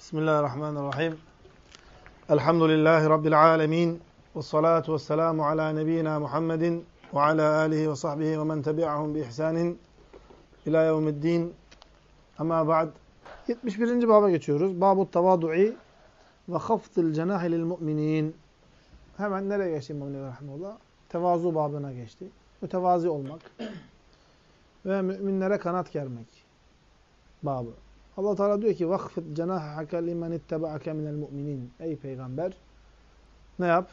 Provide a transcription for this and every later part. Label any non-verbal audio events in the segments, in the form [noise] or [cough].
Bismillahirrahmanirrahim. Elhamdülillahi Rabbil alemin. Ve salatu ve selamu ala nebiyyina Muhammedin ve ala alihi ve sahbihi ve men tebi'ahum bi ihsanin ila yevmiddin. Ama ba'd. 71. baba geçiyoruz. Babu tavadu'i ve hafzil cenahi lil mu'minin. Hemen nereye geçti İmam Nevi Rahimullah? Tevazu babına geçti. Mütevazi olmak ve müminlere kanat germek babı. Allah Teala diyor ki vakfit cenahaka limen ittebaake minel mu'minin. Ey peygamber ne yap?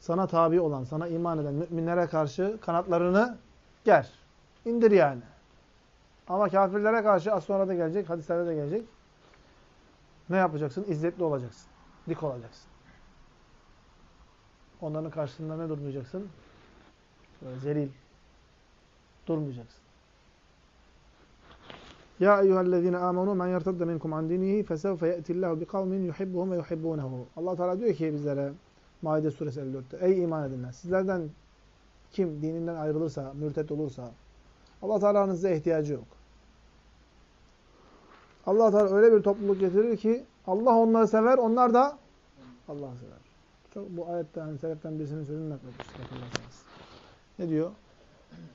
Sana tabi olan, sana iman eden müminlere karşı kanatlarını ger. İndir yani. Ama kafirlere karşı az sonra da gelecek, hadislerde de gelecek. Ne yapacaksın? İzzetli olacaksın. Dik olacaksın. Onların karşısında ne durmayacaksın? Böyle zelil. Durmayacaksın. Ya eyyühellezine amenu men yertedde minkum an dinihi fesevfe ye'tillahu bi kavmin yuhibbuhum ve yuhibbunehu. Allah Teala diyor ki bizlere Maide suresi 54'te ey iman edenler sizlerden kim dininden ayrılırsa, mürtet olursa Allah Teala'nın size ihtiyacı yok. Allah Teala öyle bir topluluk getirir ki Allah onları sever, onlar da Allah'ı sever. Çok bu ayette hani sebepten birisinin sözünü nakletmiş. Ne diyor?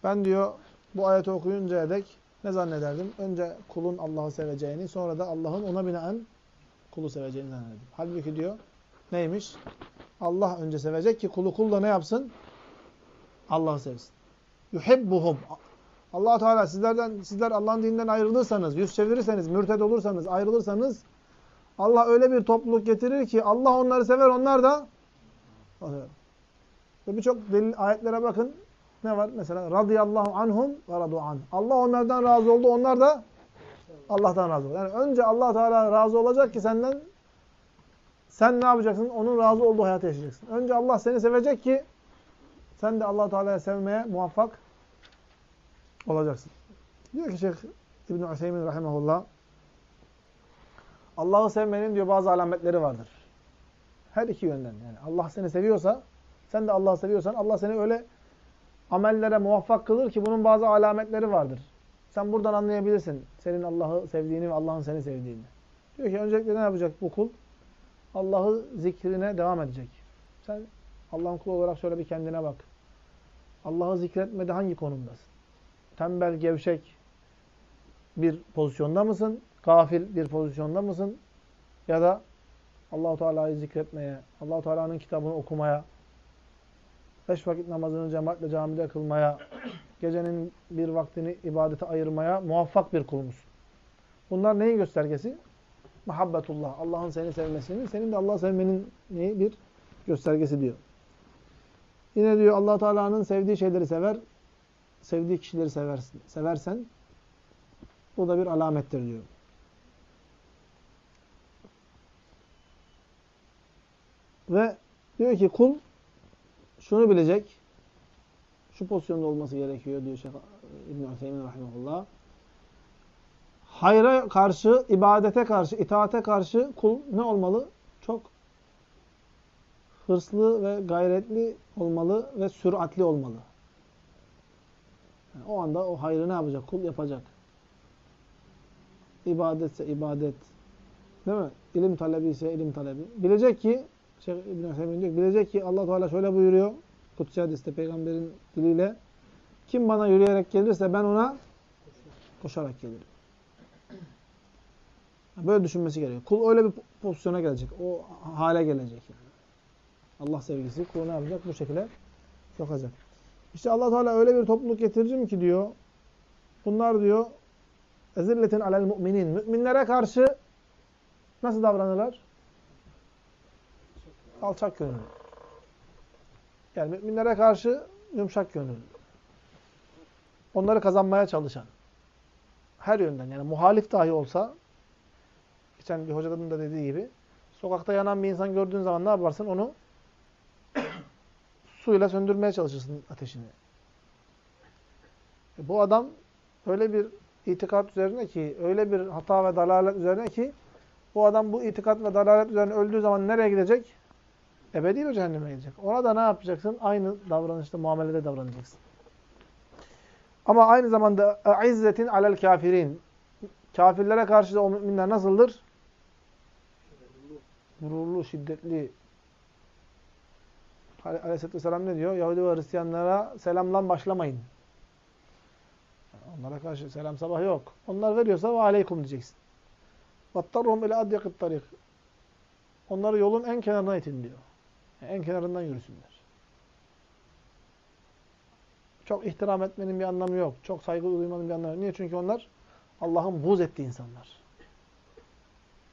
Ben diyor bu ayeti okuyuncaya dek ne zannederdim? Önce kulun Allah'ı seveceğini, sonra da Allah'ın ona binaen kulu seveceğini zannederdim. Halbuki diyor, neymiş? Allah önce sevecek ki kulu kul da ne yapsın? Allah'ı sevsin. Yuhibbuhum. allah Teala sizlerden sizler Allah'ın dininden ayrılırsanız, yüz çevirirseniz, mürted olursanız, ayrılırsanız Allah öyle bir topluluk getirir ki Allah onları sever, onlar da ve birçok delil ayetlere bakın ne var? Mesela radıyallahu anhum ve radu an. Allah onlardan razı oldu. Onlar da Allah'tan razı oldu. Yani önce Allah Teala razı olacak ki senden sen ne yapacaksın? Onun razı olduğu hayatı yaşayacaksın. Önce Allah seni sevecek ki sen de Allah Teala'yı sevmeye muvaffak olacaksın. Diyor ki Şeyh İbn Hüseyin rahimehullah Allah'ı sevmenin diyor bazı alametleri vardır. Her iki yönden yani. Allah seni seviyorsa, sen de Allah'ı seviyorsan Allah seni öyle amellere muvaffak kılır ki bunun bazı alametleri vardır. Sen buradan anlayabilirsin. Senin Allah'ı sevdiğini ve Allah'ın seni sevdiğini. Diyor ki öncelikle ne yapacak bu kul? Allah'ı zikrine devam edecek. Sen Allah'ın kulu olarak şöyle bir kendine bak. Allah'ı zikretmede hangi konumdasın? Tembel, gevşek bir pozisyonda mısın? Gafil bir pozisyonda mısın? Ya da Allahu Teala'yı zikretmeye, Allahu Teala'nın kitabını okumaya, beş vakit namazını cemaatle camide kılmaya, gecenin bir vaktini ibadete ayırmaya muvaffak bir kul Bunlar neyin göstergesi? Muhabbetullah. Allah'ın seni sevmesinin, senin de Allah'ı sevmenin neyi? Bir göstergesi diyor. Yine diyor allah Teala'nın sevdiği şeyleri sever, sevdiği kişileri seversin, seversen bu da bir alamettir diyor. Ve diyor ki kul şunu bilecek, şu pozisyonda olması gerekiyor diyor Şeyh İbn-i Hüseyin Rahimahullah. Hayra karşı, ibadete karşı, itaate karşı kul ne olmalı? Çok hırslı ve gayretli olmalı ve süratli olmalı. Yani o anda o hayrı ne yapacak? Kul yapacak. İbadetse ibadet. Değil mi? İlim talebi ise ilim talebi. Bilecek ki Şeyh İbn Hüseyin diyor bilecek ki Allah Teala şöyle buyuruyor. Kutsi hadiste peygamberin diliyle kim bana yürüyerek gelirse ben ona koşarak gelirim. Böyle düşünmesi gerekiyor. Kul öyle bir pozisyona gelecek. O hale gelecek yani. Allah sevgisi kulu ne yapacak? Bu şekilde sokacak. İşte Allah Teala öyle bir topluluk getireceğim ki diyor. Bunlar diyor ezilletin alel müminin. Müminlere karşı nasıl davranırlar? Alçak gönüllü. Yani müminlere karşı yumuşak gönüllü. Onları kazanmaya çalışan. Her yönden yani muhalif dahi olsa geçen bir hocanın da dediği gibi sokakta yanan bir insan gördüğün zaman ne yaparsın? Onu [clears throat] suyla söndürmeye çalışırsın ateşini. E bu adam öyle bir itikat üzerine ki, öyle bir hata ve dalalet üzerine ki bu adam bu itikat ve dalalet üzerine öldüğü zaman nereye gidecek? Ebedi bir cehenneme gidecek. Ona da ne yapacaksın? Aynı davranışta, muamelede davranacaksın. Ama aynı zamanda izzetin alel kafirin. Kafirlere karşı da o müminler nasıldır? Gururlu, şiddetli. Aleyhisselatü Vesselam ne diyor? Yahudi ve Hristiyanlara selamdan başlamayın. Onlara karşı selam sabah yok. Onlar veriyorsa ve aleykum diyeceksin. Vattarhum ile adyakıt tarik. Onları yolun en kenarına itin diyor. En kenarından yürüsünler. Çok ihtiram etmenin bir anlamı yok. Çok saygı duymanın bir anlamı yok. Niye? Çünkü onlar Allah'ın buz ettiği insanlar.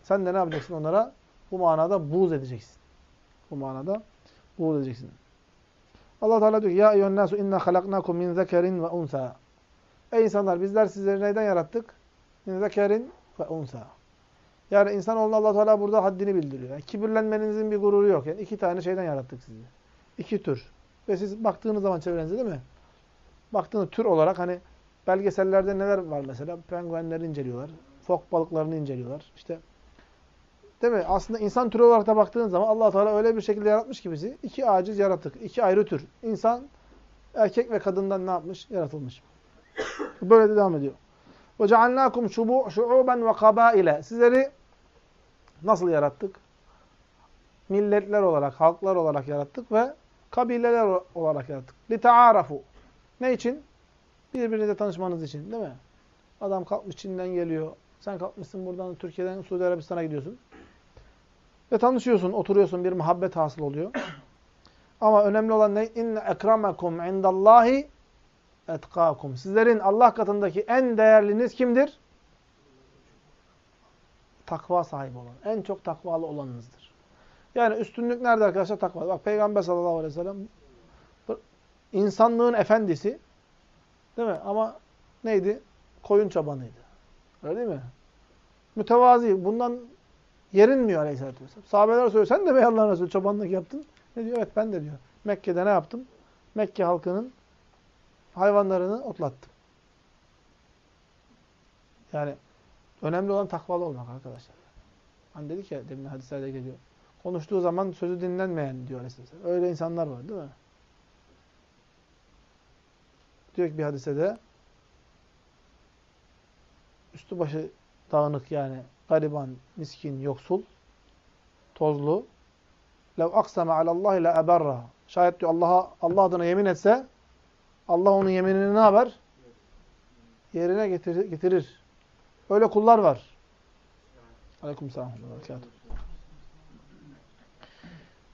Sen de ne yapacaksın onlara? Bu manada buz edeceksin. Bu manada buz edeceksin. Allah Teala diyor ki: "Ya eyyuhen nasu inna halaknakum min zekerin ve unsa." Ey insanlar bizler sizleri neyden yarattık? Min zekerin ve unsa. Yani insanoğluna Allah Teala burada haddini bildiriyor. Yani kibirlenmenizin bir gururu yok. Yani iki tane şeyden yarattık sizi. İki tür. Ve siz baktığınız zaman çevrenize değil mi? Baktığınız tür olarak hani belgesellerde neler var mesela? Penguenleri inceliyorlar. Fok balıklarını inceliyorlar. İşte değil mi? Aslında insan türü olarak da baktığın zaman Allah Teala öyle bir şekilde yaratmış ki bizi. iki aciz yarattık. iki ayrı tür. İnsan erkek ve kadından ne yapmış? Yaratılmış. Böyle de devam ediyor. Ve cealnakum şu'uben ve kabaile. Sizleri nasıl yarattık? Milletler olarak, halklar olarak yarattık ve kabileler olarak yarattık. Li taarafu. Ne için? Birbirinizle tanışmanız için, değil mi? Adam kalkmış Çin'den geliyor. Sen kalkmışsın buradan Türkiye'den Suudi Arabistan'a gidiyorsun. Ve tanışıyorsun, oturuyorsun, bir muhabbet hasıl oluyor. Ama önemli olan ne? İnne ekramekum indallahi etkakum. Sizlerin Allah katındaki en değerliniz kimdir? Takva sahibi olan. En çok takvalı olanınızdır. Yani üstünlük nerede arkadaşlar? Takva. Bak Peygamber sallallahu aleyhi ve sellem insanlığın efendisi değil mi? Ama neydi? Koyun çobanıydı. Öyle değil mi? Mütevazi. Bundan yerinmiyor aleyhissalatü vesselam. Sahabeler soruyor. Sen de mi Allah'ın Resulü çobanlık yaptın? Ne diyor? Evet ben de diyor. Mekke'de ne yaptım? Mekke halkının hayvanlarını otlattım. Yani önemli olan takvalı olmak arkadaşlar. Hani dedik ya demin hadislerde geliyor. Konuştuğu zaman sözü dinlenmeyen diyor Aleyhisselam. Öyle insanlar var değil mi? Diyor ki bir hadisede üstü başı dağınık yani gariban, miskin, yoksul, tozlu. Lev aksame alallahi la eberra. Şayet diyor Allah'a Allah adına yemin etse Allah onun yeminini ne yapar? Yerine getirir. getirir. Öyle kullar var. Aleykümselam.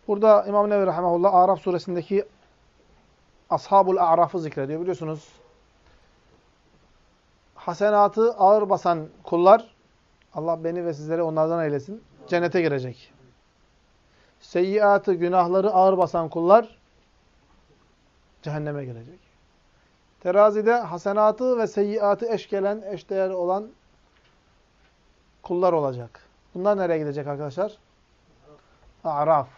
Burada İmam Nevi Rahimahullah Araf suresindeki Ashabul A'raf'ı zikrediyor. Biliyorsunuz hasenatı ağır basan kullar Allah beni ve sizleri onlardan eylesin. Cennete girecek. Seyyiatı, günahları ağır basan kullar cehenneme girecek. Terazide hasenatı ve seyyiatı eş gelen, eşdeğer olan kullar olacak. Bunlar nereye gidecek arkadaşlar? A'raf.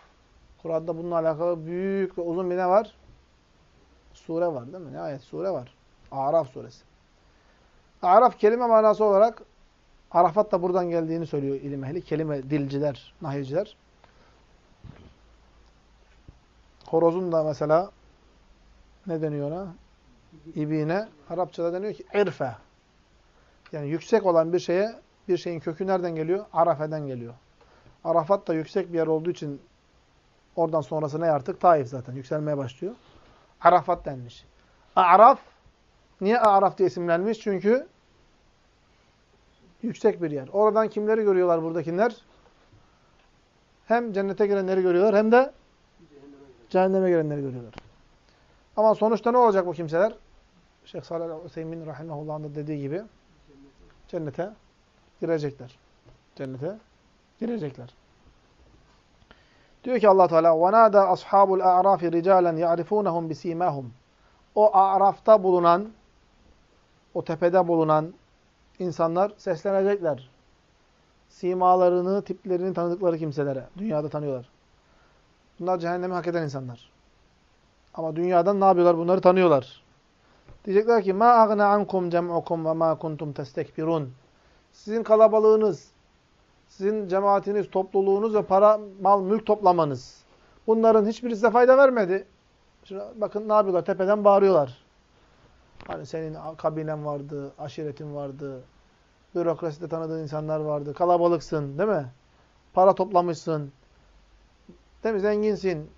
Kur'an'da bununla alakalı büyük ve uzun bir ne var? Sure var değil mi? Ne ayet? Sure var. A'raf suresi. A'raf kelime manası olarak Arafat da buradan geldiğini söylüyor ilim ehli. Kelime dilciler, nahiyciler. Horozun da mesela ne deniyor ona? İbine. Arapçada deniyor ki irfe. Yani yüksek olan bir şeye, bir şeyin kökü nereden geliyor? Arafe'den geliyor. Arafat da yüksek bir yer olduğu için oradan sonrası ne artık? Taif zaten. Yükselmeye başlıyor. Arafat denmiş. A'raf, niye A'raf diye isimlenmiş? Çünkü yüksek bir yer. Oradan kimleri görüyorlar buradakiler? Hem cennete girenleri görüyorlar hem de cehenneme girenleri görüyorlar. Ama sonuçta ne olacak bu kimseler? Şeyh Salih Hüseyin Rahimahullah'ın da dediği gibi cennete girecekler. Cennete girecekler. Diyor ki Allah Teala: "Ve ashabul a'rafi ricalan ya'rifunhum bisimahum." O a'rafta bulunan o tepede bulunan insanlar seslenecekler. Simalarını, tiplerini tanıdıkları kimselere. Dünyada tanıyorlar. Bunlar cehennemi hak eden insanlar. Ama dünyadan ne yapıyorlar? Bunları tanıyorlar. Diyecekler ki ma agna ankum cem'ukum ve ma kuntum testekbirun. Sizin kalabalığınız, sizin cemaatiniz, topluluğunuz ve para, mal, mülk toplamanız. Bunların hiçbiri size fayda vermedi. Şimdi bakın ne yapıyorlar? Tepeden bağırıyorlar. Hani senin kabinen vardı, aşiretin vardı, bürokraside tanıdığın insanlar vardı, kalabalıksın değil mi? Para toplamışsın, Değil mi? Zenginsin.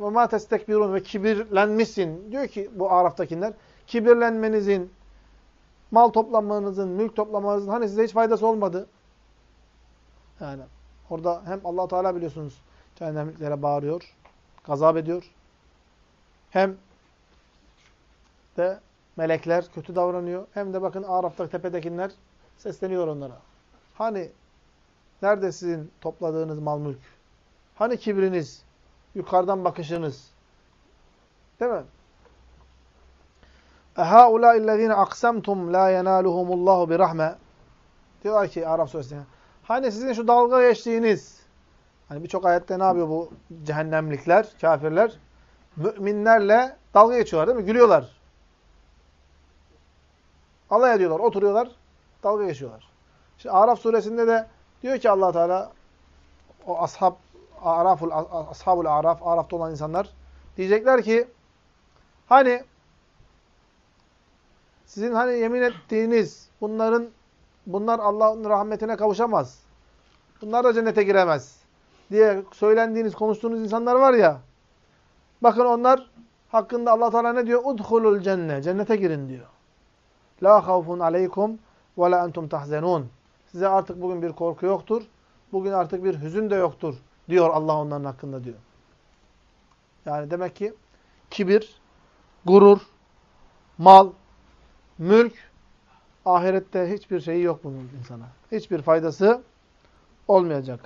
Ve ma testekbirun ve kibirlenmişsin. Diyor ki bu Araf'takiler. Kibirlenmenizin, mal toplanmanızın, mülk toplamanızın hani size hiç faydası olmadı. Yani orada hem allah Teala biliyorsunuz cehennemliklere bağırıyor, gazap ediyor. Hem de melekler kötü davranıyor. Hem de bakın Araf'ta tepedekiler sesleniyor onlara. Hani nerede sizin topladığınız mal mülk? Hani kibriniz? Yukarıdan bakışınız? Değil mi? اَهَاُولَٰئِ الَّذ۪ينَ اَقْسَمْتُمْ لَا يَنَالُهُمُ اللّٰهُ بِرَحْمَةٍ Diyorlar ki Arap suresinde. Hani sizin şu dalga geçtiğiniz, hani birçok ayette ne yapıyor bu cehennemlikler, kafirler? Müminlerle dalga geçiyorlar değil mi? Gülüyorlar. Alay ediyorlar, oturuyorlar, dalga geçiyorlar. Şimdi Araf suresinde de diyor ki allah Teala o ashab, Araful, ashabul Araf, Araf'ta olan insanlar diyecekler ki hani sizin hani yemin ettiğiniz bunların bunlar Allah'ın rahmetine kavuşamaz. Bunlar da cennete giremez diye söylendiğiniz, konuştuğunuz insanlar var ya. Bakın onlar hakkında Allah Teala ne diyor? Udhulul cenne. Cennete girin diyor. La havfun aleykum ve la entum tahzenun. Size artık bugün bir korku yoktur. Bugün artık bir hüzün de yoktur diyor Allah onların hakkında diyor. Yani demek ki kibir, gurur, mal, mülk ahirette hiçbir şeyi yok bunun insana. Hiçbir faydası olmayacak.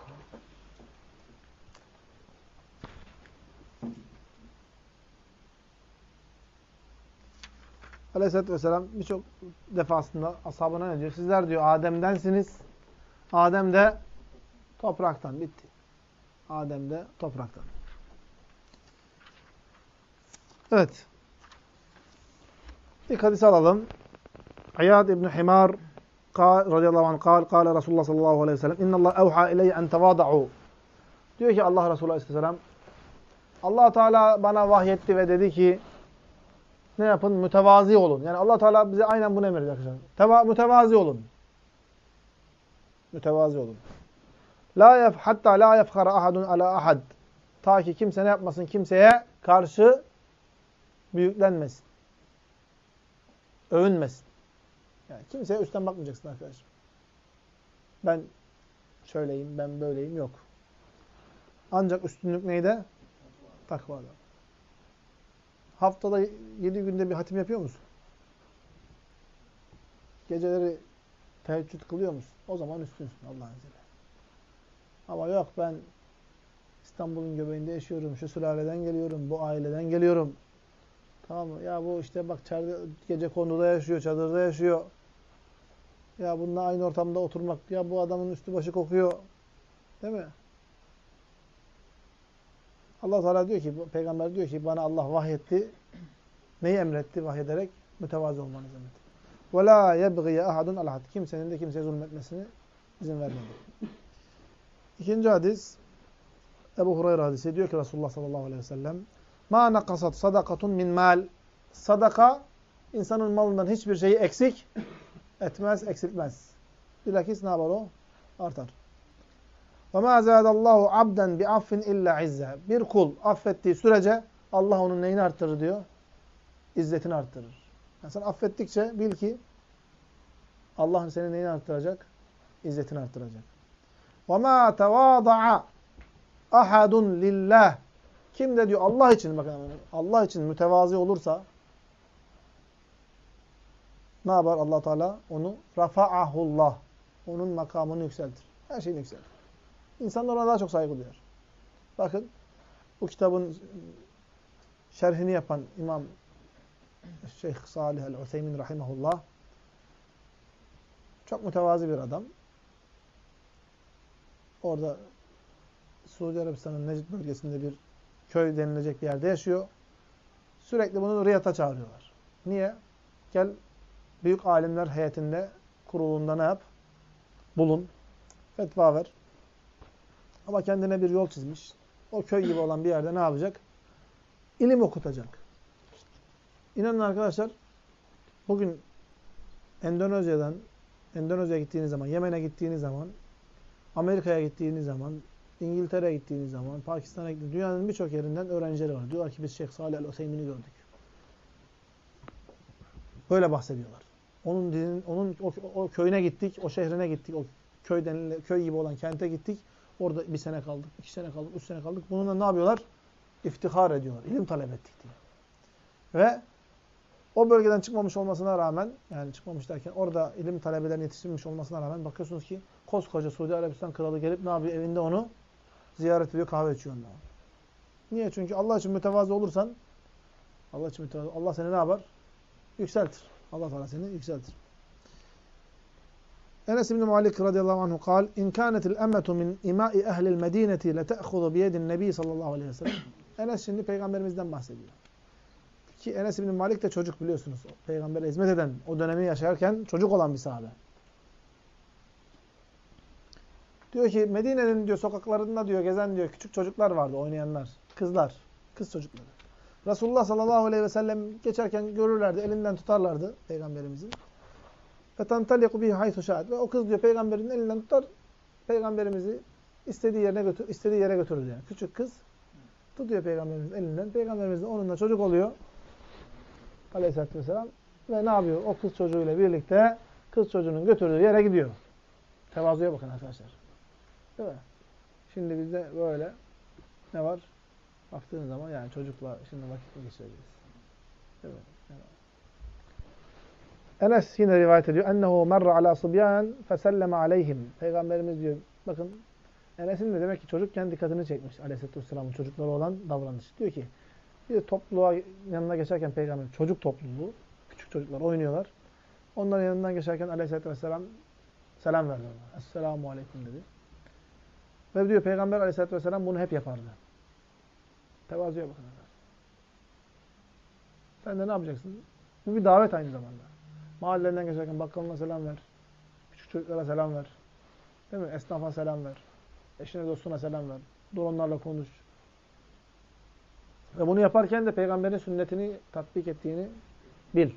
Aleyhisselatü Vesselam birçok defasında ashabına ne diyor? Sizler diyor Adem'densiniz. Adem de topraktan. Bitti. Adem de topraktan. Evet. İlk hadisi alalım. İyad İbni Himar radıyallahu anh kal, kale Resulullah sallallahu aleyhi ve sellem İnnallah evha ileyye en tevada'u Diyor ki Allah Resulü aleyhisselam allah Teala bana vahyetti ve dedi ki ne yapın? Mütevazi olun. Yani allah Teala bize aynen bunu emrediyor arkadaşlar. Teva mütevazi olun. Mütevazi olun. La yef hatta la yefkhara ahadun ala ahad. Ta ki kimse ne yapmasın? Kimseye karşı büyüklenmesin. Övünmesin. Yani kimseye üstten bakmayacaksın arkadaşım. Ben şöyleyim, ben böyleyim yok. Ancak üstünlük neyde? Takvada. Haftada yedi günde bir hatim yapıyor musun? Geceleri teheccüd kılıyor musun? O zaman üstünsün Allah'ın izniyle. Ama yok ben İstanbul'un göbeğinde yaşıyorum, şu sülaleden geliyorum, bu aileden geliyorum. Tamam mı? Ya bu işte bak çadır, gece konuda yaşıyor, çadırda yaşıyor. Ya bununla aynı ortamda oturmak. Ya bu adamın üstü başı kokuyor. Değil mi? Allah Teala diyor ki, peygamber diyor ki bana Allah vahyetti. Neyi emretti vahyederek? Mütevazı olmanızı emretti. Ve la yebgiye ahadun alahad. Kimsenin de kimseye zulmetmesini izin vermedi. İkinci hadis Ebu Hureyre hadisi diyor ki Resulullah sallallahu aleyhi ve sellem Ma nakasat sadakatun min mal. Sadaka insanın malından hiçbir şeyi eksik etmez, eksiltmez. Bilakis ne yapar o? Artar. Ma zâdallahu abden bi affin illa izze. Bir kul affettiği sürece Allah onun neyini arttırır diyor? İzzetini arttırır. Yani sen affettikçe bil ki Allah senin neyini arttıracak? İzzetini arttıracak. Ma tevâda'a ahadun lillah. Kim de diyor Allah için bakın Allah için mütevazi olursa ne yapar Allah Teala? Onu rafa'ahullah. Onun makamını yükseltir. Her şeyini yükseltir. İnsanlar ona daha çok saygı duyar. Bakın bu kitabın şerhini yapan İmam Şeyh Salih el-Useymin rahimahullah çok mütevazi bir adam. Orada Suudi Arabistan'ın Necid bölgesinde bir köy denilecek bir yerde yaşıyor. Sürekli bunu Riyad'a çağırıyorlar. Niye? Gel büyük alimler heyetinde kurulunda ne yap? Bulun. Fetva ver. Ama kendine bir yol çizmiş. O köy gibi olan bir yerde ne yapacak? İlim okutacak. İnanın arkadaşlar bugün Endonezya'dan Endonezya'ya gittiğiniz zaman, Yemen'e gittiğiniz zaman, Amerika'ya gittiğiniz zaman, İngiltere'ye gittiğiniz zaman, Pakistan'a gittiğiniz dünyanın birçok yerinden öğrencileri var. Diyorlar ki biz Şeyh Salih el-Hüseyin'i gördük. Böyle bahsediyorlar. Onun dinin, onun o, o köyüne gittik, o şehrine gittik, o köy denilen, köy gibi olan kente gittik. Orada bir sene kaldık, iki sene kaldık, üç sene kaldık. Bununla ne yapıyorlar? İftihar ediyorlar. İlim talep ettik diye. Ve o bölgeden çıkmamış olmasına rağmen, yani çıkmamış derken orada ilim talebelerinin yetiştirilmiş olmasına rağmen bakıyorsunuz ki koskoca Suudi Arabistan kralı gelip ne yapıyor? Evinde onu ziyaret ediyor, kahve içiyor onunla. Niye? Çünkü Allah için mütevazı olursan Allah için mütevazı, Allah seni ne yapar? Yükseltir. Allah Teala seni yükseltir. Enes İbn Malik radıyallahu anhu kal: "İn kânetil emmetu min imâ'i ehlil medîneti lete'khudu biyedin nebi sallallahu aleyhi ve sellem." Enes şimdi peygamberimizden bahsediyor. Ki Enes İbn Malik de çocuk biliyorsunuz. Peygamber'e hizmet eden, o dönemi yaşarken çocuk olan bir sahabe. Diyor ki Medine'nin diyor sokaklarında diyor gezen diyor küçük çocuklar vardı oynayanlar. Kızlar, kız çocukları. Resulullah sallallahu aleyhi ve sellem geçerken görürlerdi, elinden tutarlardı peygamberimizin. Tantaliku bihi haythu şahat. Ve o kız diyor peygamberin elinden tutar, peygamberimizi istediği yerine götür, istediği yere götürür yani. Küçük kız tutuyor peygamberimizin elinden. Peygamberimiz de onunla çocuk oluyor. Aleyhisselatü vesselam. Ve ne yapıyor? O kız çocuğuyla birlikte kız çocuğunun götürdüğü yere gidiyor. Tevazuya bakın arkadaşlar. Değil mi? Şimdi bizde böyle ne var? Baktığın zaman yani çocukla şimdi vakit? Yani. Enes yine rivayet ediyor. Ennehu merra ala subyan feselleme aleyhim. Peygamberimiz diyor. Bakın Enes'in de demek ki çocukken dikkatini çekmiş Aleyhisselatü Vesselam'ın çocuklara olan davranışı. Diyor ki bir topluluğa yanına geçerken peygamber çocuk topluluğu, küçük çocuklar oynuyorlar. Onların yanından geçerken Aleyhisselatü Vesselam selam verdi ona. Esselamu Aleyküm dedi. Ve diyor Peygamber Aleyhisselatü Vesselam bunu hep yapardı. Tevazuya bakın. Sen de ne yapacaksın? Bu bir davet aynı zamanda. Mahallenden geçerken bakkalına selam ver. Küçük çocuklara selam ver. Değil mi? Esnafa selam ver. Eşine dostuna selam ver. Dur onlarla konuş. Ve bunu yaparken de peygamberin sünnetini tatbik ettiğini bil.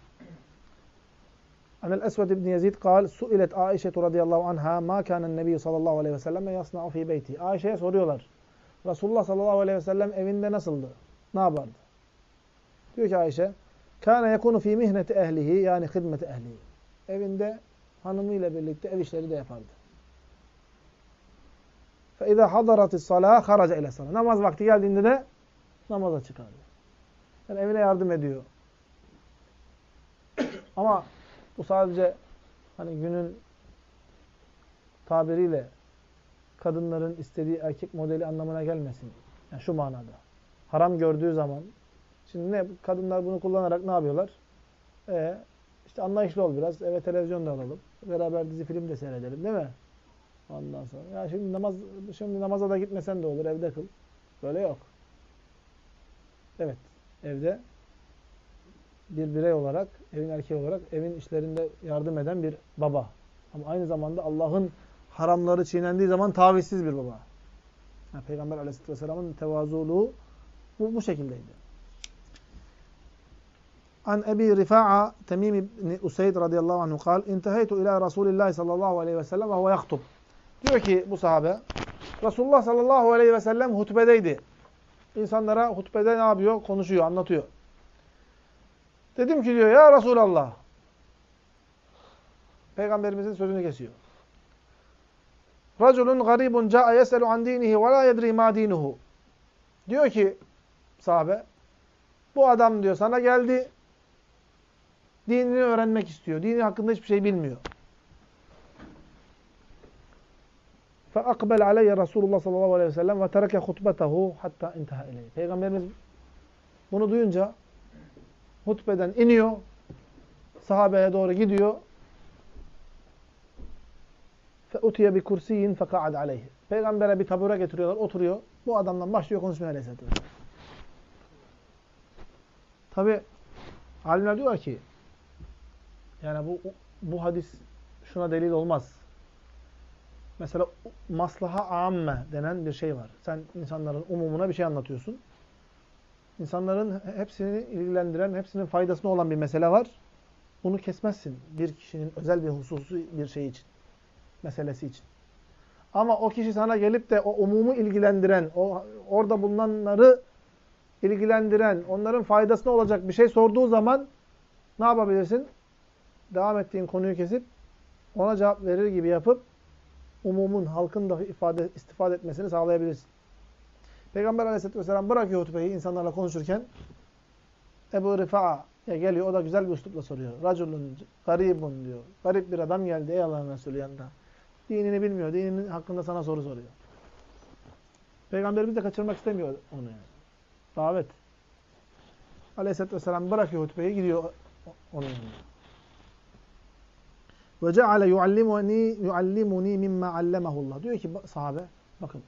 Anel Esved ibn Yazid kal suilet Aişe radıyallahu anha ma kanen nebi sallallahu aleyhi ve sellem yasna'u fi beyti. Ayşe'ye soruyorlar. Resulullah sallallahu aleyhi ve sellem evinde nasıldı? Ne yapardı? Diyor ki Ayşe Kâne yekunu fî mihneti ehlihi yani hizmeti ehlihi. Evinde hanımıyla birlikte ev işleri de yapardı. فَاِذَا حَضَرَتِ الصَّلَاةِ خَرَجَ اِلَى الصَّلَاةِ Namaz vakti geldiğinde de namaza çıkardı. Yani evine yardım ediyor. Ama bu sadece hani günün tabiriyle kadınların istediği erkek modeli anlamına gelmesin. Yani şu manada. Haram gördüğü zaman şimdi ne kadınlar bunu kullanarak ne yapıyorlar? E işte anlayışlı ol biraz. Eve televizyon da alalım. Beraber dizi film de seyredelim değil mi? Ondan sonra. Ya şimdi namaz şimdi namaza da gitmesen de olur. Evde kıl. Böyle yok. Evet. Evde bir birey olarak, evin erkeği olarak evin işlerinde yardım eden bir baba. Ama aynı zamanda Allah'ın haramları çiğnendiği zaman tavizsiz bir baba. Yani Peygamber aleyhisselatü vesselamın tevazuluğu bu, bu şekildeydi. An Ebi Rifa'a Temim ibn Useyd radıyallahu anhu kal İnteheytu ila Resulillah sallallahu aleyhi ve sellem ve huve yaktub. Diyor ki bu sahabe Resulullah sallallahu aleyhi ve sellem hutbedeydi. İnsanlara hutbede ne yapıyor? Konuşuyor, anlatıyor. Dedim ki diyor ya Resulallah. Peygamberimizin sözünü kesiyor. Raculun garibun ca'a yeselu an dinihi ve la yedri ma dinuhu. Diyor ki sahabe bu adam diyor sana geldi dinini öğrenmek istiyor. Dini hakkında hiçbir şey bilmiyor. فَاَقْبَلْ عَلَيَّ Resulullah sallallahu aleyhi ve sellem ve tereke hutbetehu hatta intaha ileyhi. Peygamberimiz bunu duyunca hutbeden iniyor, sahabeye doğru gidiyor. فَاُتِيَ بِكُرْسِيٍ فَقَعَدْ عَلَيْهِ Peygamber'e bir tabure getiriyorlar, oturuyor. Bu adamdan başlıyor konuşmaya aleyhisselatü vesselam. Tabi alimler diyor ki yani bu bu hadis şuna delil olmaz. Mesela maslaha amme denen bir şey var. Sen insanların umumuna bir şey anlatıyorsun. İnsanların hepsini ilgilendiren, hepsinin faydasına olan bir mesele var. Bunu kesmezsin bir kişinin özel bir hususu bir şey için. Meselesi için. Ama o kişi sana gelip de o umumu ilgilendiren, o orada bulunanları ilgilendiren, onların faydasına olacak bir şey sorduğu zaman ne yapabilirsin? Devam ettiğin konuyu kesip ona cevap verir gibi yapıp umumun, halkın da ifade, istifade etmesini sağlayabilirsin. Peygamber aleyhisselatü vesselam bırakıyor hutbeyi insanlarla konuşurken Ebu Rifa'ya geliyor. O da güzel bir üslupla soruyor. Raculun garibun diyor. Garip bir adam geldi ey Allah'ın Resulü yanında. Dinini bilmiyor. Dininin hakkında sana soru soruyor. Peygamberimiz de kaçırmak istemiyor onu yani. Davet. Aleyhisselatü vesselam bırakıyor hutbeyi gidiyor onun yanına. Ve ceale yuallimuni yuallimuni mimma allemahullah. Diyor ki sahabe bakın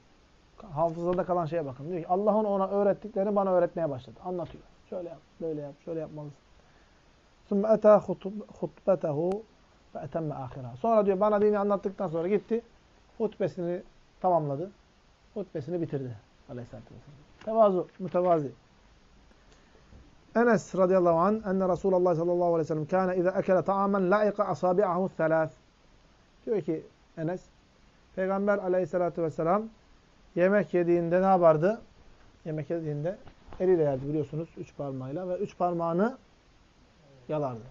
hafızada kalan şeye bakın. Diyor ki Allah'ın ona öğrettiklerini bana öğretmeye başladı. Anlatıyor. Şöyle yap, böyle yap, şöyle yapmalısın. Sümme eta hutbetehu ve etemme ahira. Sonra diyor bana dini anlattıktan sonra gitti. Hutbesini tamamladı. Hutbesini bitirdi. Aleyhisselatü vesselam. Tevazu, mütevazi. Enes radıyallahu anh enne Resulullah sallallahu aleyhi ve sellem kâne izâ ekele ta'amen la'ika asâbi'ahu thelâth. Diyor ki Enes, Peygamber aleyhissalatü vesselam yemek yediğinde ne yapardı? Yemek yediğinde eliyle yerdi biliyorsunuz üç parmağıyla ve üç parmağını yalardı.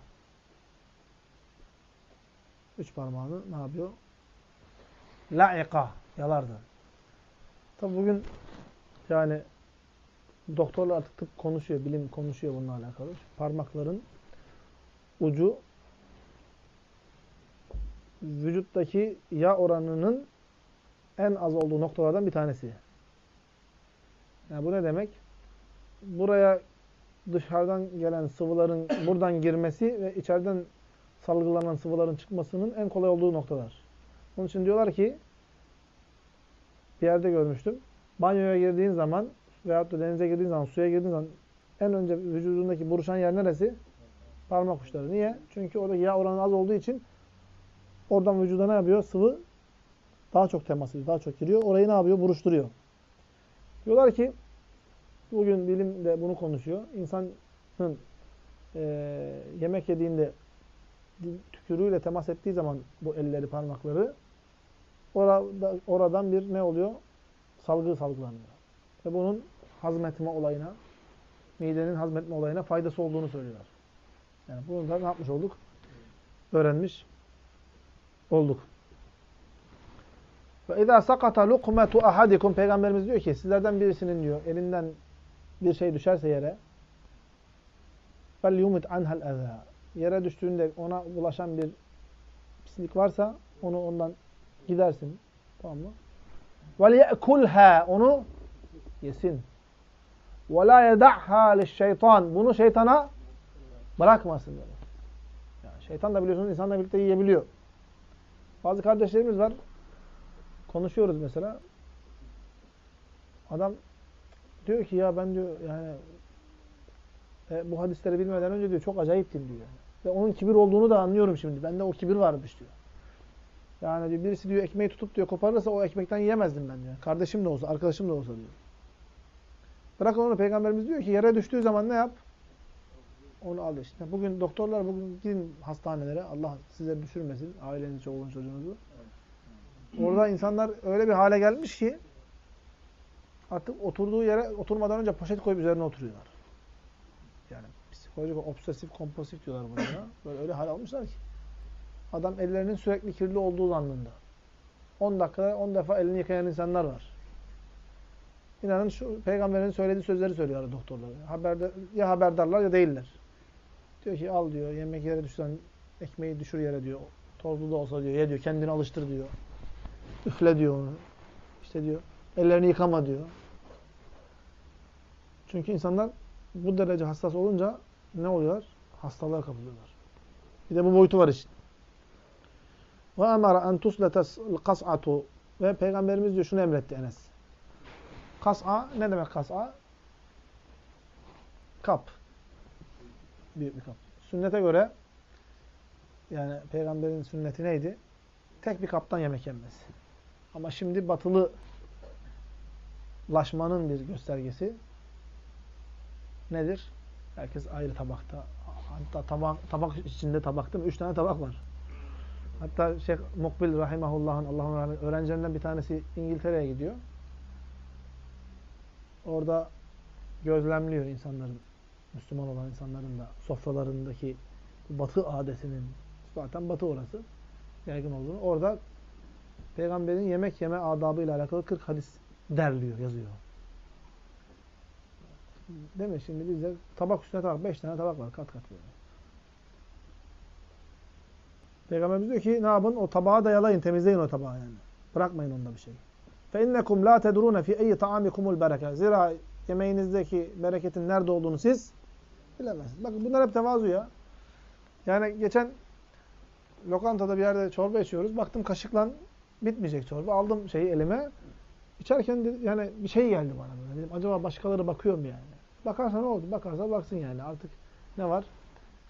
Üç parmağını ne yapıyor? La'ika yalardı. Tabi bugün yani doktorlar artık tıp konuşuyor, bilim konuşuyor bununla alakalı. Parmakların ucu vücuttaki yağ oranının en az olduğu noktalardan bir tanesi. Yani bu ne demek? Buraya dışarıdan gelen sıvıların buradan girmesi ve içeriden salgılanan sıvıların çıkmasının en kolay olduğu noktalar. Onun için diyorlar ki bir yerde görmüştüm. Banyoya girdiğin zaman veyahut da denize girdiğin zaman, suya girdiğin zaman en önce vücudundaki buruşan yer neresi? Parmak uçları. Niye? Çünkü oradaki yağ oranı az olduğu için oradan vücuda ne yapıyor? Sıvı daha çok temas ediyor, daha çok giriyor. Orayı ne yapıyor? Buruşturuyor. Diyorlar ki bugün bilim de bunu konuşuyor. İnsanın e, yemek yediğinde tükürüğüyle temas ettiği zaman bu elleri, parmakları orada, oradan bir ne oluyor? Salgı salgılanıyor. Ve bunun hazmetme olayına, midenin hazmetme olayına faydası olduğunu söylüyorlar. Yani bunu da ne yapmış olduk? Öğrenmiş olduk. Ve izâ sakata lukmetu ahadikum Peygamberimiz diyor ki sizlerden birisinin diyor elinden bir şey düşerse yere fel yumit anhal eza yere düştüğünde ona bulaşan bir pislik varsa onu ondan gidersin. Tamam mı? Ye'kulha onu yesin. La yeda'ha şeytan bunu şeytana bırakmasın diyor. Yani şeytan da biliyorsunuz insanla birlikte yiyebiliyor. Bazı kardeşlerimiz var. Konuşuyoruz mesela. Adam diyor ki ya ben diyor yani e, bu hadisleri bilmeden önce diyor çok acayiptim diyor. Ve onun kibir olduğunu da anlıyorum şimdi. Bende o kibir varmış diyor. Yani diyor, birisi diyor ekmeği tutup diyor koparırsa o ekmekten yiyemezdim ben diyor. Kardeşim de olsa, arkadaşım da olsa diyor. Bırak onu Peygamberimiz diyor ki yere düştüğü zaman ne yap? Onu al işte. Bugün doktorlar bugün gidin hastanelere. Allah size düşürmesin. Ailenizi, çoluğunuzu, çocuğunuzu. Orada insanlar öyle bir hale gelmiş ki artık oturduğu yere oturmadan önce poşet koyup üzerine oturuyorlar. Yani psikolojik, obsesif, kompulsif diyorlar bunlara. Böyle öyle hal almışlar ki. Adam ellerinin sürekli kirli olduğu zannında. 10 dakikada 10 defa elini yıkayan insanlar var. İnanın şu peygamberin söylediği sözleri söylüyorlar doktorlar. Haberde, ya haberdarlar ya değiller. Diyor ki al diyor yemek yere düşsen ekmeği düşür yere diyor. Tozlu da olsa diyor ye diyor kendini alıştır diyor. Üfle diyor onu. İşte diyor ellerini yıkama diyor. Çünkü insanlar bu derece hassas olunca ne oluyorlar? Hastalığa kapılıyorlar. Bir de bu boyutu var için. Ve emara en tusletes kas'atu ve Peygamberimiz diyor şunu emretti Enes. Kas'a ne demek kas'a? Kap. Büyük bir kap. Sünnete göre yani peygamberin sünneti neydi? Tek bir kaptan yemek yenmesi. Ama şimdi batılı laşmanın bir göstergesi nedir? Herkes ayrı tabakta. Hatta tabak, tabak içinde tabak değil mi? Üç tane tabak var. Hatta Şeyh Mukbil Rahimahullah'ın Allah'ın rahmet öğrencilerinden bir tanesi İngiltere'ye gidiyor. Orada gözlemliyor insanların, Müslüman olan insanların da sofralarındaki batı adetinin, zaten batı orası, yaygın olduğunu. Orada peygamberin yemek yeme adabıyla alakalı 40 hadis derliyor, yazıyor. Değil mi? Şimdi bizde tabak üstüne tabak. Beş tane tabak var. Kat kat böyle. Peygamberimiz diyor ki ne yapın? O tabağı dayalayın. Temizleyin o tabağı yani. Bırakmayın onda bir şey. فَاِنَّكُمْ لَا تَدْرُونَ فِي اَيِّ طَعَامِكُمُ الْبَرَكَةِ Zira yemeğinizdeki bereketin nerede olduğunu siz bilemezsiniz. Bakın bunlar hep tevazu ya. Yani geçen lokantada bir yerde çorba içiyoruz. Baktım kaşıkla bitmeyecek çorba. Aldım şeyi elime. İçerken de, yani bir şey geldi bana böyle. Dedim, acaba başkaları bakıyor mu yani? Bakarsa ne oldu? Bakarsa baksın yani. Artık ne var?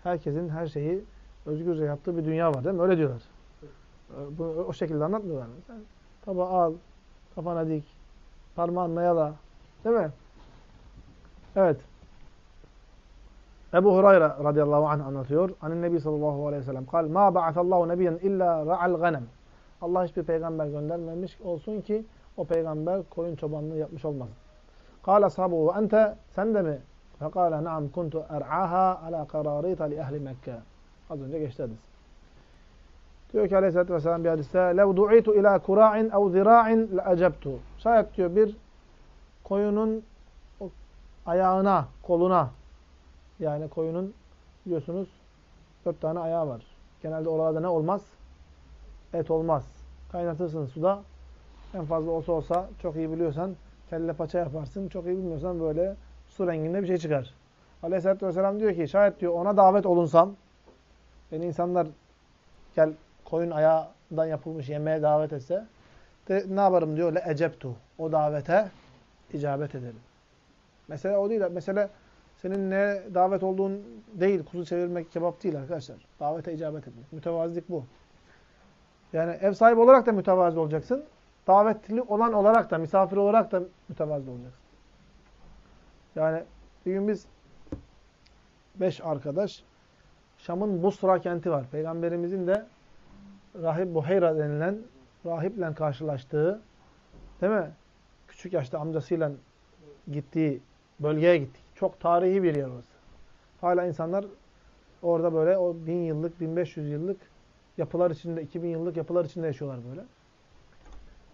Herkesin her şeyi özgürce yaptığı bir dünya var değil mi? Öyle diyorlar. Bu, o şekilde anlatmıyorlar. Sen tabağı al, kafana dik, parmağınla yala. Değil mi? Evet. Ebu Hurayra radıyallahu anh anlatıyor. Anin Nebi sallallahu aleyhi ve sellem. Kal, ma ba'atallahu nebiyen illa ra'al ganem. Allah hiçbir peygamber göndermemiş olsun ki o peygamber koyun çobanlığı yapmış olmasın. Kâle ashabuhu ente sen de mi? Fekâle naam kuntu er'aha ala kararita li ehli Mekke. Az önce geçti hadis. Diyor ki aleyhissalatü vesselam bir hadiste lev du'itu ila kura'in ev zira'in le'ecebtu. Şayet diyor bir koyunun ayağına, koluna yani koyunun biliyorsunuz dört tane ayağı var. Genelde oralarda ne olmaz? Et olmaz. Kaynatırsın suda. En fazla olsa olsa çok iyi biliyorsan kelle paça yaparsın. Çok iyi bilmiyorsan böyle su renginde bir şey çıkar. Aleyhisselatü Vesselam diyor ki şayet diyor ona davet olunsam beni insanlar gel koyun ayağından yapılmış yemeğe davet etse de, ne yaparım diyor le eceptu. O davete icabet ederim. Mesele o değil. Mesele senin ne davet olduğun değil. Kuzu çevirmek kebap değil arkadaşlar. Davete icabet etmek. Mütevazilik bu. Yani ev sahibi olarak da mütevazi olacaksın. Davetli olan olarak da, misafir olarak da mütevazi olacaksın. Yani bir gün biz beş arkadaş Şam'ın Busra kenti var. Peygamberimizin de Rahip Buheyra denilen rahiple karşılaştığı değil mi? Küçük yaşta amcasıyla gittiği bölgeye gittik. Çok tarihi bir yer orası. Hala insanlar orada böyle o bin yıllık, 1500 yıllık yapılar içinde, 2000 yıllık yapılar içinde yaşıyorlar böyle.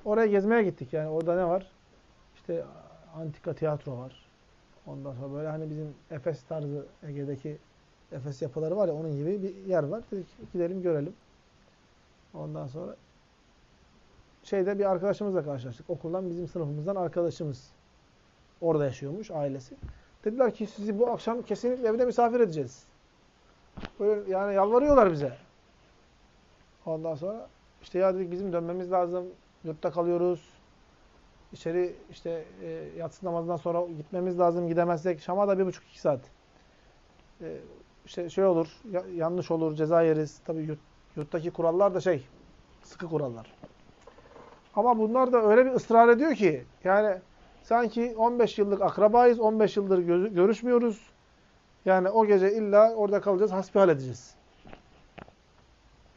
Oraya gezmeye gittik. Yani orada ne var? İşte antika tiyatro var. Ondan sonra böyle hani bizim Efes tarzı Ege'deki Efes yapıları var ya onun gibi bir yer var. Dedik gidelim görelim. Ondan sonra şeyde bir arkadaşımızla karşılaştık. Okuldan bizim sınıfımızdan arkadaşımız. Orada yaşıyormuş ailesi. Dediler ki sizi bu akşam kesinlikle evde misafir edeceğiz. Böyle yani yalvarıyorlar bize. Ondan sonra işte ya dedik bizim dönmemiz lazım. Yurtta kalıyoruz. İçeri işte e, yatsı namazından sonra gitmemiz lazım. Gidemezsek Şam'a da bir buçuk iki saat. E, işte şey olur, ya, yanlış olur, ceza yeriz. Tabii yurt, yurttaki kurallar da şey, sıkı kurallar. Ama bunlar da öyle bir ısrar ediyor ki, yani sanki 15 yıllık akrabayız, 15 yıldır görüşmüyoruz. Yani o gece illa orada kalacağız, hasbihal edeceğiz.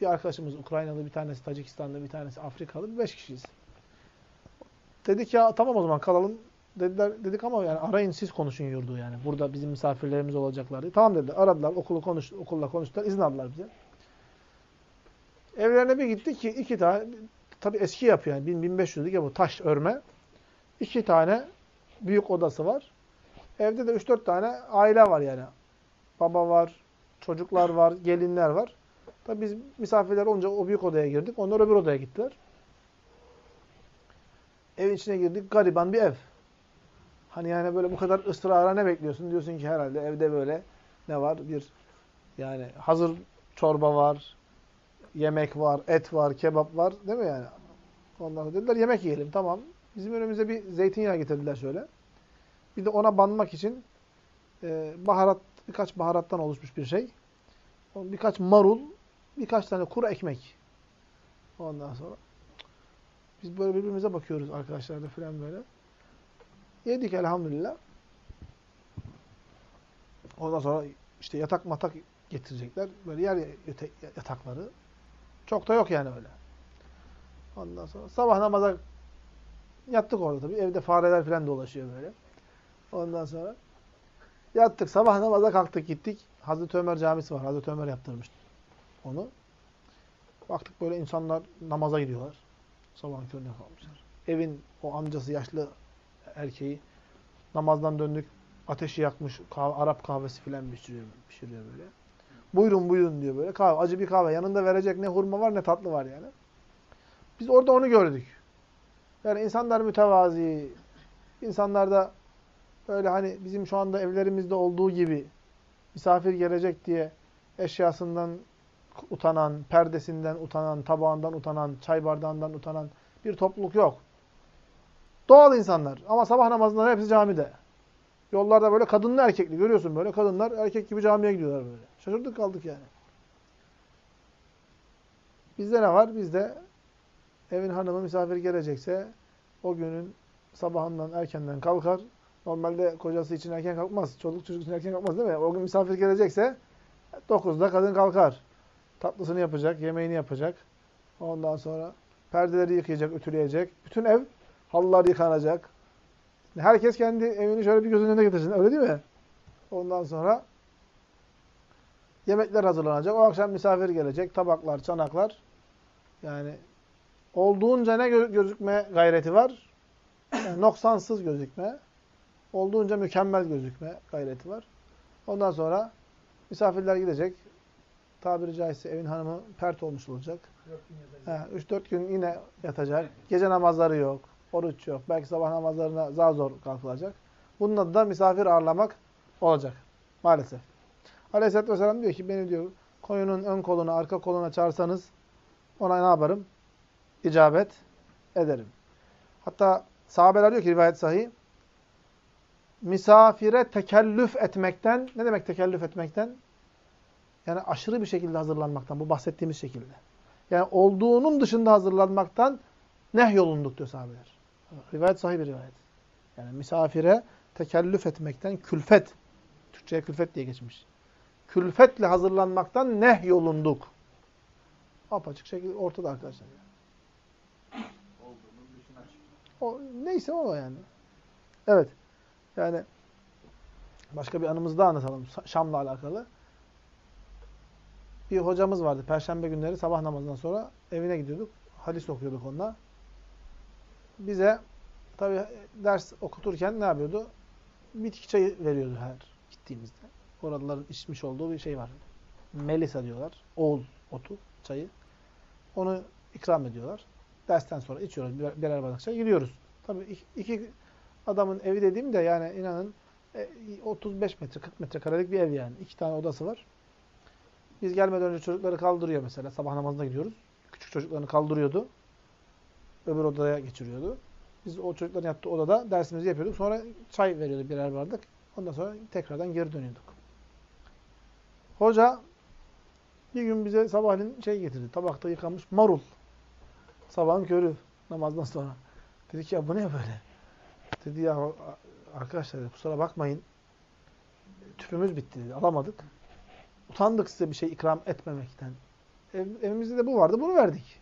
Bir arkadaşımız Ukraynalı, bir tanesi Tacikistanlı, bir tanesi Afrikalı. Beş kişiyiz. Dedik ya tamam o zaman kalalım. Dediler, dedik ama yani arayın siz konuşun yurdu yani. Burada bizim misafirlerimiz olacaklar diye. Tamam dediler. Aradılar. Okulu konuş, okulla konuştular. izin aldılar bize. Evlerine bir gittik ki iki tane tabi eski yapı yani 1500'lük ya bu taş örme. İki tane büyük odası var. Evde de üç dört tane aile var yani. Baba var, çocuklar var, gelinler var. Tabi biz misafirler olunca o büyük odaya girdik. Onlar öbür odaya gittiler. Evin içine girdik. Gariban bir ev. Hani yani böyle bu kadar ısrara ne bekliyorsun? Diyorsun ki herhalde evde böyle ne var? Bir yani hazır çorba var, yemek var, et var, kebap var. Değil mi yani? Sonra dediler yemek yiyelim. Tamam. Bizim önümüze bir zeytinyağı getirdiler şöyle. Bir de ona banmak için e, baharat, birkaç baharattan oluşmuş bir şey. Birkaç marul, birkaç tane kuru ekmek. Ondan sonra biz böyle birbirimize bakıyoruz arkadaşlarla falan böyle. Yedik elhamdülillah. Ondan sonra işte yatak matak getirecekler. Böyle yer yatakları. Çok da yok yani öyle. Ondan sonra sabah namaza yattık orada tabii. Evde fareler falan dolaşıyor böyle. Ondan sonra yattık. Sabah namaza kalktık gittik. Hazreti Ömer camisi var. Hazreti Ömer yaptırmış onu. Baktık böyle insanlar namaza gidiyorlar. Sabahın köründe kalmışlar. Evin o amcası yaşlı erkeği namazdan döndük. Ateşi yakmış. Kahve, Arap kahvesi filan pişiriyor, pişiriyor böyle. Buyurun buyurun diyor böyle. Kahve, acı bir kahve. Yanında verecek ne hurma var ne tatlı var yani. Biz orada onu gördük. Yani insanlar mütevazi. İnsanlar da böyle hani bizim şu anda evlerimizde olduğu gibi misafir gelecek diye eşyasından utanan, perdesinden utanan, tabağından utanan, çay bardağından utanan bir topluluk yok. Doğal insanlar. Ama sabah namazında hepsi camide. Yollarda böyle kadınlı erkekli görüyorsun böyle. Kadınlar erkek gibi camiye gidiyorlar böyle. Şaşırdık kaldık yani. Bizde ne var? Bizde evin hanımı misafir gelecekse o günün sabahından erkenden kalkar. Normalde kocası için erken kalkmaz. Çoluk çocuk için erken kalkmaz değil mi? O gün misafir gelecekse 9'da kadın kalkar. Tatlısını yapacak, yemeğini yapacak. Ondan sonra perdeleri yıkayacak, ütüleyecek. Bütün ev halılar yıkanacak. Herkes kendi evini şöyle bir gözünün önüne getirsin. Öyle değil mi? Ondan sonra yemekler hazırlanacak. O akşam misafir gelecek. Tabaklar, çanaklar. Yani olduğunca ne gö gözükme gayreti var? Yani noksansız gözükme. Olduğunca mükemmel gözükme gayreti var. Ondan sonra misafirler gidecek. Tabiri caizse evin hanımı pert olmuş olacak. 3-4 gün yine yatacak. Gece namazları yok. Oruç yok. Belki sabah namazlarına zar zor kalkılacak. Bunun adı da misafir ağırlamak olacak. Maalesef. Aleyhisselatü Vesselam diyor ki beni diyor koyunun ön koluna, arka koluna çağırsanız ona ne yaparım? İcabet ederim. Hatta sahabeler diyor ki rivayet sahih misafire tekellüf etmekten, ne demek tekellüf etmekten? Yani aşırı bir şekilde hazırlanmaktan, bu bahsettiğimiz şekilde. Yani olduğunun dışında hazırlanmaktan nehyolunduk diyor sahabeler. Rivayet sahih bir rivayet. Yani misafire tekellüf etmekten, külfet, Türkçe'ye külfet diye geçmiş. Külfetle hazırlanmaktan nehyolunduk. Apaçık şekilde ortada arkadaşlar. Yani. O, neyse o yani. Evet. Yani başka bir anımızı da anlatalım. Şam'la alakalı. Bir hocamız vardı. Perşembe günleri sabah namazından sonra evine gidiyorduk. Hadis okuyorduk onunla. Bize tabi ders okuturken ne yapıyordu? Bitki çayı veriyordu her gittiğimizde. Oraların içmiş olduğu bir şey var. Melisa diyorlar. Oğul otu, çayı. Onu ikram ediyorlar. Dersten sonra içiyoruz. Birer bardak çay. Gidiyoruz. Tabi iki adamın evi dediğim de yani inanın 35 metre, 40 metre karelik bir ev yani. İki tane odası var. Biz gelmeden önce çocukları kaldırıyor mesela. Sabah namazına gidiyoruz. Küçük çocuklarını kaldırıyordu. Öbür odaya geçiriyordu. Biz o çocukların yattığı odada dersimizi yapıyorduk. Sonra çay veriyordu birer bardak. Ondan sonra tekrardan geri dönüyorduk. Hoca bir gün bize sabahleyin şey getirdi. Tabakta yıkanmış marul. Sabahın körü namazdan sonra. Dedik ya bu ne böyle? Dedi ya arkadaşlar kusura bakmayın. Tüpümüz bitti dedi. Alamadık. Utandık size bir şey ikram etmemekten. Ev, evimizde de bu vardı. Bunu verdik.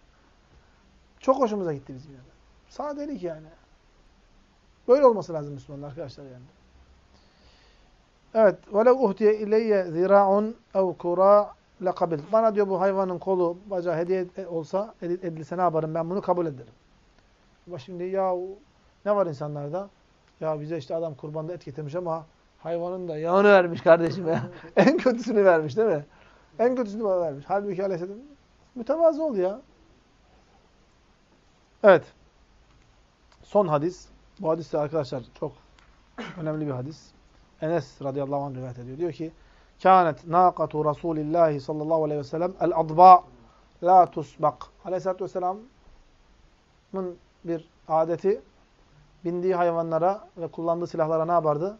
Çok hoşumuza gitti bizim yani. Sadelik yani. Böyle olması lazım Müslümanlar arkadaşlar yani. Evet. وَلَوْ اُهْتِيَ اِلَيَّ ذِرَاعٌ اَوْ كُرَى لَقَبِلْ Bana diyor bu hayvanın kolu, bacağı hediye olsa, edilse ne yaparım? Ben bunu kabul ederim. Ama şimdi ya ne var insanlarda? Ya bize işte adam kurbanda et getirmiş ama hayvanın da yağını vermiş kardeşim ya. [laughs] en kötüsünü vermiş değil mi? En kötüsünü bana vermiş. Halbuki aleyhisselam mütevazı ol ya. Evet. Son hadis. Bu hadis de arkadaşlar çok önemli bir hadis. Enes radıyallahu anh rivayet ediyor. Diyor ki Kânet nâkatu Rasûlillâhi sallallahu aleyhi ve sellem el-adbâ la tusbak. Aleyhisselatü vesselamın bir adeti bindiği hayvanlara ve kullandığı silahlara ne yapardı?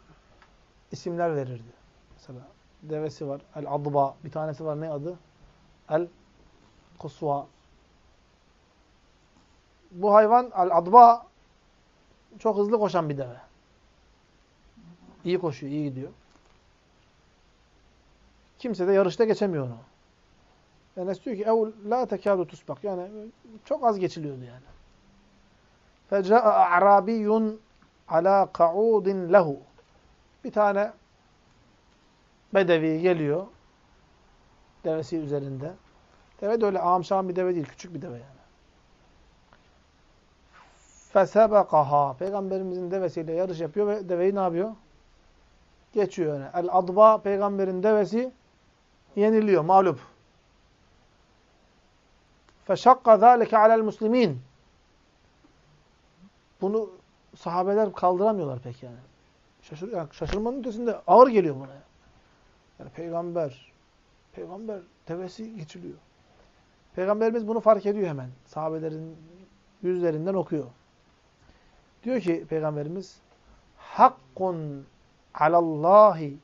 İsimler verirdi. Mesela devesi var. El-adba. Bir tanesi var. Ne adı? El-kusva. Bu hayvan el-adba çok hızlı koşan bir deve. İyi koşuyor, iyi gidiyor. Kimse de yarışta geçemiyor onu. Enes diyor ki ev la tekadu tusbak. Yani çok az geçiliyordu yani. Feca'a a'rabiyyun ala ka'udin lehu. Bir tane bedevi geliyor. Devesi üzerinde. Deve de öyle amşan bir deve değil. Küçük bir deve yani. Fesebekaha. Peygamberimizin devesiyle yarış yapıyor ve deveyi ne yapıyor? Geçiyor yani. El-adba peygamberin devesi yeniliyor, mağlup. Feşakka zâleke alel muslimin. Bunu sahabeler kaldıramıyorlar pek yani. Şaşır, yani şaşırmanın ötesinde ağır geliyor buna. Yani peygamber, peygamber devesi geçiliyor. Peygamberimiz bunu fark ediyor hemen. Sahabelerin yüzlerinden okuyor. Diyor ki Peygamberimiz Hakkun alallahi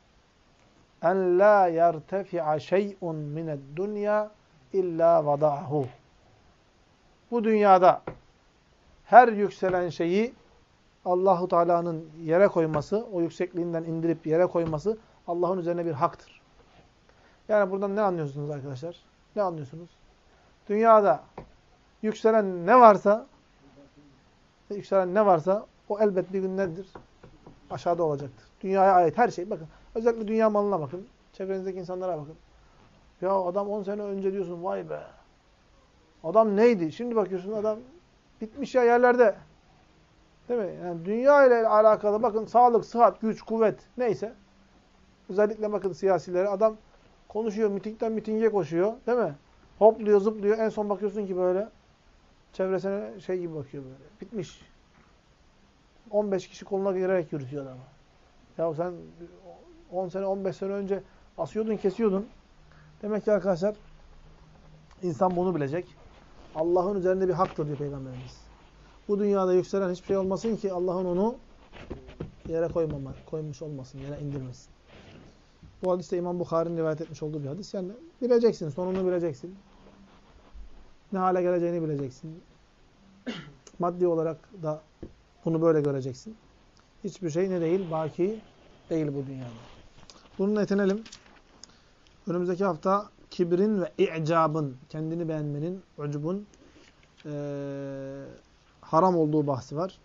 en la yertefi'a şey'un mined dunya illa vada'ahu. Bu dünyada her yükselen şeyi Allahu Teala'nın yere koyması, o yüksekliğinden indirip yere koyması Allah'ın üzerine bir haktır. Yani buradan ne anlıyorsunuz arkadaşlar? Ne anlıyorsunuz? Dünyada yükselen ne varsa yükselen ne varsa o elbet bir gün nedir? Aşağıda olacaktır. Dünyaya ait her şey. Bakın özellikle dünya malına bakın. Çevrenizdeki insanlara bakın. Ya adam 10 sene önce diyorsun vay be. Adam neydi? Şimdi bakıyorsun adam bitmiş ya yerlerde. Değil mi? Yani dünya ile alakalı bakın sağlık, sıhhat, güç, kuvvet neyse. Özellikle bakın siyasilere adam konuşuyor, mitingden mitinge koşuyor. Değil mi? Hopluyor, zıplıyor. En son bakıyorsun ki böyle çevresine şey gibi bakıyor böyle. Bitmiş. 15 kişi koluna girerek yürütüyor adamı. Ya sen 10 sene, 15 sene önce asıyordun, kesiyordun. Demek ki arkadaşlar insan bunu bilecek. Allah'ın üzerinde bir haktır diyor Peygamberimiz. Bu dünyada yükselen hiçbir şey olmasın ki Allah'ın onu yere koymama, koymuş olmasın, yere indirmesin. Bu hadiste İmam Bukhari'nin rivayet etmiş olduğu bir hadis. Yani bileceksin, sonunu bileceksin. Ne hale geleceğini bileceksin. Maddi olarak da bunu böyle göreceksin. Hiçbir şey ne değil? Baki değil bu dünyada. Bununla yetinelim. Önümüzdeki hafta kibrin ve i'cabın, kendini beğenmenin, ucubun ee, haram olduğu bahsi var.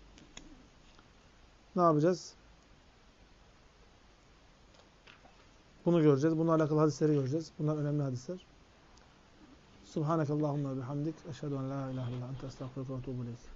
Ne yapacağız? Bunu göreceğiz. Bununla alakalı hadisleri göreceğiz. Bunlar önemli hadisler. Subhanakallahumma bihamdik. Eşhedü en la ilahe illa ente estağfurullah ve etûbü.